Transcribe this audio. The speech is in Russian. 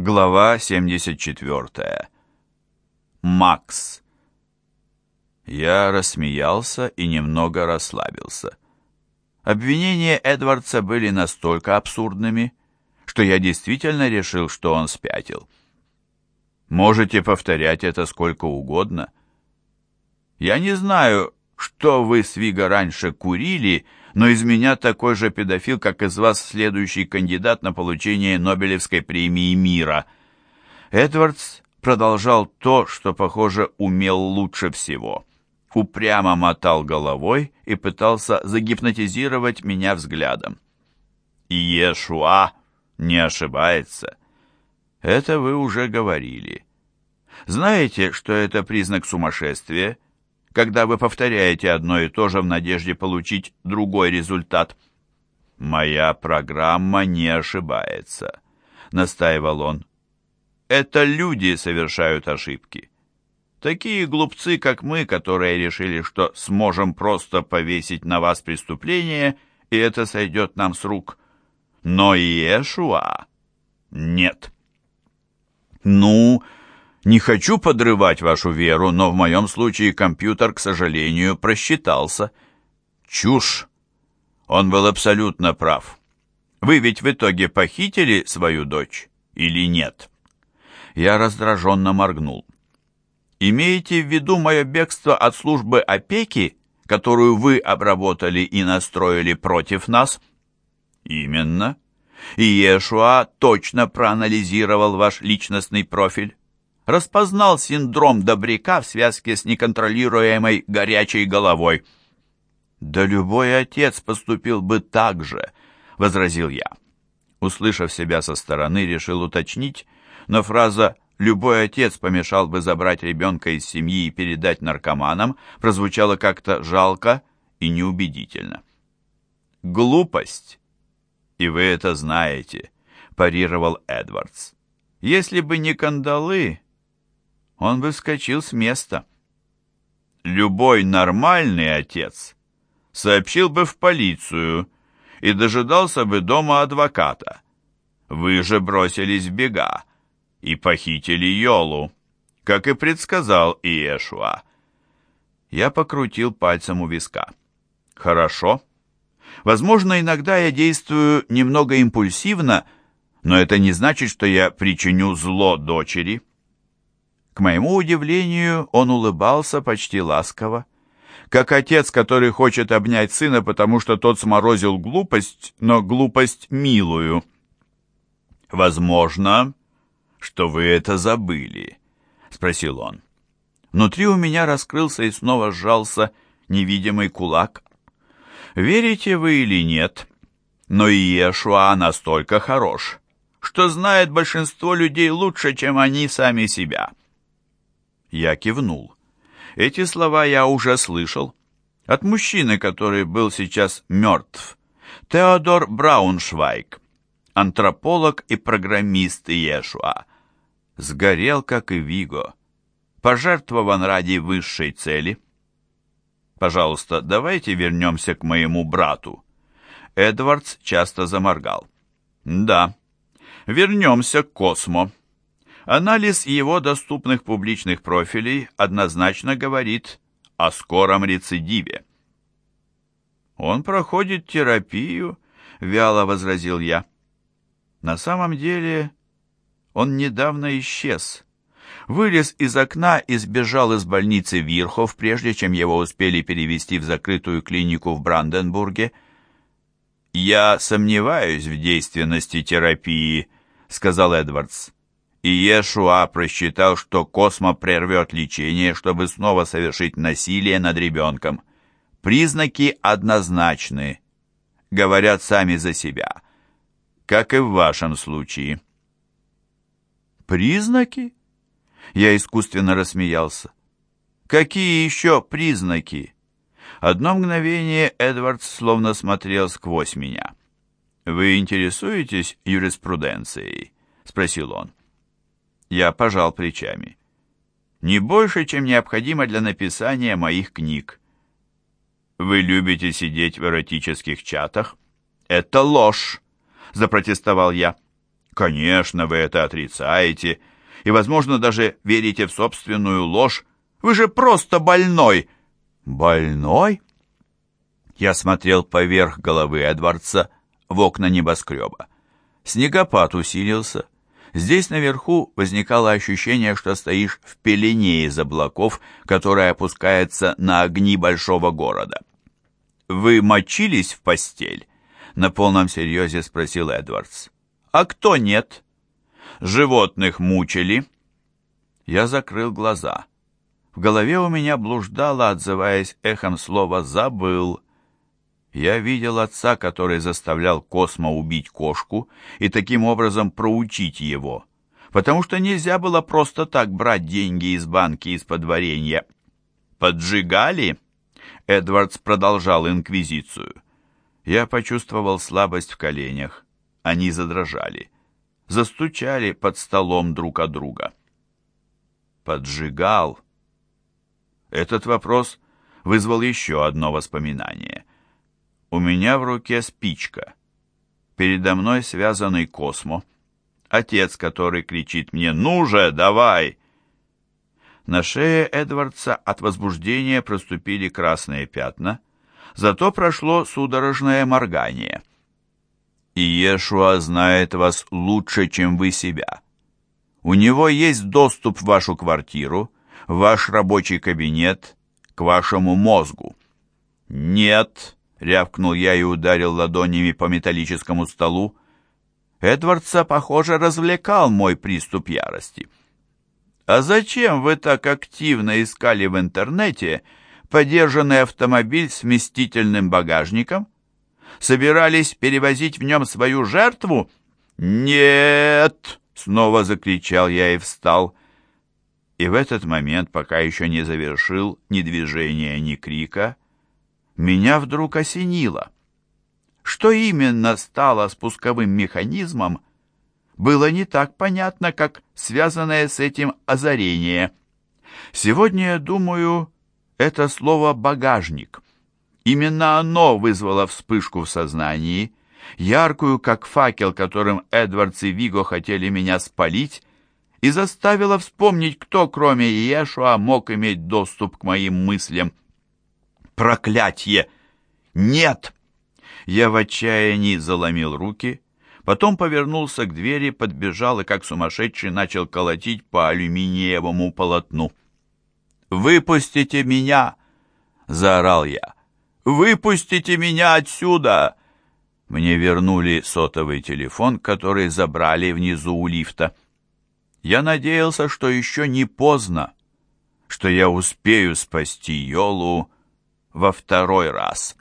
Глава 74. Макс. Я рассмеялся и немного расслабился. Обвинения Эдвардса были настолько абсурдными, что я действительно решил, что он спятил. Можете повторять это сколько угодно. Я не знаю, что вы с Виго раньше курили, но из меня такой же педофил, как из вас следующий кандидат на получение Нобелевской премии мира. Эдвардс продолжал то, что, похоже, умел лучше всего. Упрямо мотал головой и пытался загипнотизировать меня взглядом. Иешуа не ошибается. Это вы уже говорили. Знаете, что это признак сумасшествия? Когда вы повторяете одно и то же в надежде получить другой результат. «Моя программа не ошибается», — настаивал он. «Это люди совершают ошибки. Такие глупцы, как мы, которые решили, что сможем просто повесить на вас преступление, и это сойдет нам с рук. Но Иешуа нет». «Ну...» Не хочу подрывать вашу веру, но в моем случае компьютер, к сожалению, просчитался. Чушь. Он был абсолютно прав. Вы ведь в итоге похитили свою дочь или нет? Я раздраженно моргнул. Имеете в виду мое бегство от службы опеки, которую вы обработали и настроили против нас? Именно. И Иешуа точно проанализировал ваш личностный профиль распознал синдром добряка в связке с неконтролируемой горячей головой. «Да любой отец поступил бы так же», — возразил я. Услышав себя со стороны, решил уточнить, но фраза «любой отец помешал бы забрать ребенка из семьи и передать наркоманам» прозвучала как-то жалко и неубедительно. «Глупость, и вы это знаете», — парировал Эдвардс. «Если бы не кандалы, он бы вскочил с места. Любой нормальный отец сообщил бы в полицию и дожидался бы дома адвоката. Вы же бросились в бега и похитили Йолу, как и предсказал Иешуа. Я покрутил пальцем у виска. Хорошо. Возможно, иногда я действую немного импульсивно, но это не значит, что я причиню зло дочери. К моему удивлению, он улыбался почти ласково, как отец, который хочет обнять сына, потому что тот сморозил глупость, но глупость милую. «Возможно, что вы это забыли», — спросил он. Внутри у меня раскрылся и снова сжался невидимый кулак. «Верите вы или нет, но Иешуа настолько хорош, что знает большинство людей лучше, чем они сами себя». Я кивнул. Эти слова я уже слышал. От мужчины, который был сейчас мертв. Теодор Брауншвайг, антрополог и программист Иешуа. Сгорел, как и Виго. Пожертвован ради высшей цели. Пожалуйста, давайте вернемся к моему брату. Эдвардс часто заморгал. Да, вернемся к Космо. Анализ его доступных публичных профилей однозначно говорит о скором рецидиве. «Он проходит терапию», — вяло возразил я. «На самом деле он недавно исчез. Вылез из окна и сбежал из больницы Вирхов, прежде чем его успели перевести в закрытую клинику в Бранденбурге. «Я сомневаюсь в действенности терапии», — сказал Эдвардс и Иешуа просчитал, что Космо прервет лечение, чтобы снова совершить насилие над ребенком. Признаки однозначны, говорят сами за себя, как и в вашем случае. «Признаки?» Я искусственно рассмеялся. «Какие еще признаки?» Одно мгновение Эдвард словно смотрел сквозь меня. «Вы интересуетесь юриспруденцией?» — спросил он. Я пожал плечами. Не больше, чем необходимо для написания моих книг. Вы любите сидеть в эротических чатах? Это ложь, запротестовал я. Конечно, вы это отрицаете, и, возможно, даже верите в собственную ложь. Вы же просто больной. Больной? Я смотрел поверх головы Эдвардса в окна небоскреба. Снегопад усилился. Здесь наверху возникало ощущение, что стоишь в пелене из облаков, которая опускается на огни большого города. «Вы мочились в постель?» — на полном серьезе спросил Эдвардс. «А кто нет?» «Животных мучили?» Я закрыл глаза. В голове у меня блуждало, отзываясь эхом слова «забыл». Я видел отца, который заставлял Космо убить кошку и таким образом проучить его, потому что нельзя было просто так брать деньги из банки из-под варенья. «Поджигали?» Эдвардс продолжал инквизицию. Я почувствовал слабость в коленях. Они задрожали. Застучали под столом друг от друга. «Поджигал?» Этот вопрос вызвал еще одно воспоминание. У меня в руке спичка. Передо мной связанный Космо. Отец, который кричит мне «Ну же, давай!» На шее Эдвардса от возбуждения проступили красные пятна, зато прошло судорожное моргание. «И Иешуа знает вас лучше, чем вы себя. У него есть доступ в вашу квартиру, в ваш рабочий кабинет, к вашему мозгу». «Нет», Рявкнул я и ударил ладонями по металлическому столу. Эдвардса, похоже, развлекал мой приступ ярости. «А зачем вы так активно искали в интернете подержанный автомобиль с вместительным багажником? Собирались перевозить в нем свою жертву?» «Нет!» — снова закричал я и встал. И в этот момент, пока еще не завершил ни движения, ни крика, — меня вдруг осенило. Что именно стало спусковым механизмом, было не так понятно, как связанное с этим озарение. Сегодня, я думаю, это слово «багажник». Именно оно вызвало вспышку в сознании, яркую, как факел, которым Эдвардс и Виго хотели меня спалить, и заставило вспомнить, кто, кроме Иешуа, мог иметь доступ к моим мыслям. Проклятье! Нет! Я в отчаянии заломил руки, потом повернулся к двери, подбежал и, как сумасшедший, начал колотить по алюминиевому полотну. «Выпустите меня!» — заорал я. «Выпустите меня отсюда!» Мне вернули сотовый телефон, который забрали внизу у лифта. Я надеялся, что еще не поздно, что я успею спасти Йолу, во второй раз.